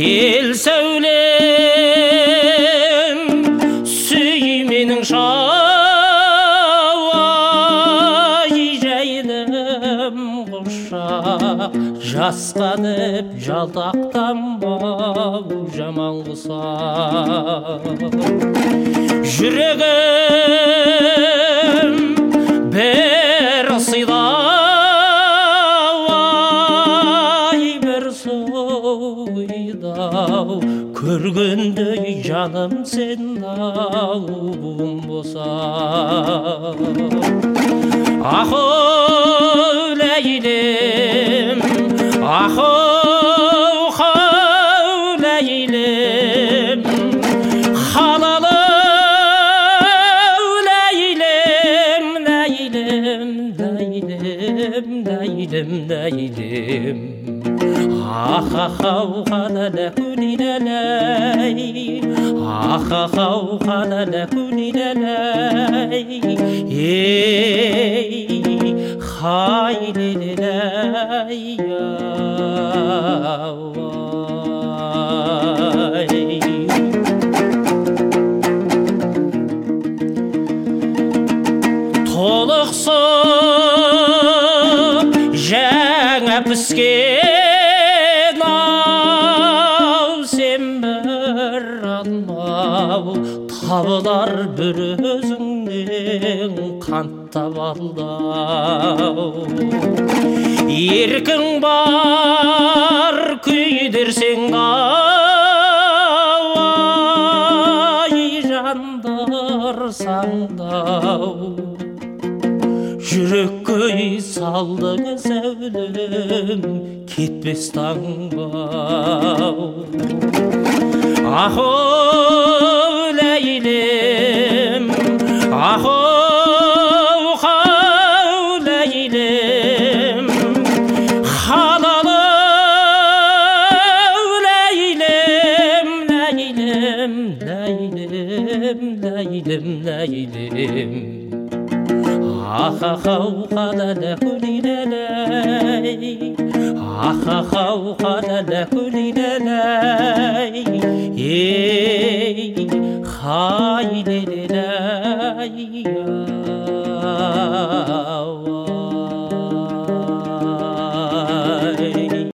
кел сәулем сүй менің шауай жайдым құшақ жасқанып жалтақтанбау жаман құсап жүрегім сойдау көргендей жаным сен ауым болса ахо ләйлем ахо хау ләйлем халалы ләйлем ләйлем ләйлем ләйлем ләйлем ахахау хадада кулилалай ахахау хадада кулилалай ей хайлилалай табылар бір өзіңнен қанттап алдау еркің бар күйдірсең ау ай жандар саңдау жүрекке салдың сәулем кетпес таңбау ахо ләйлем ләйлем ахахау қалада күлидәләй ахахау қалада күлидәләй ей хайлеләй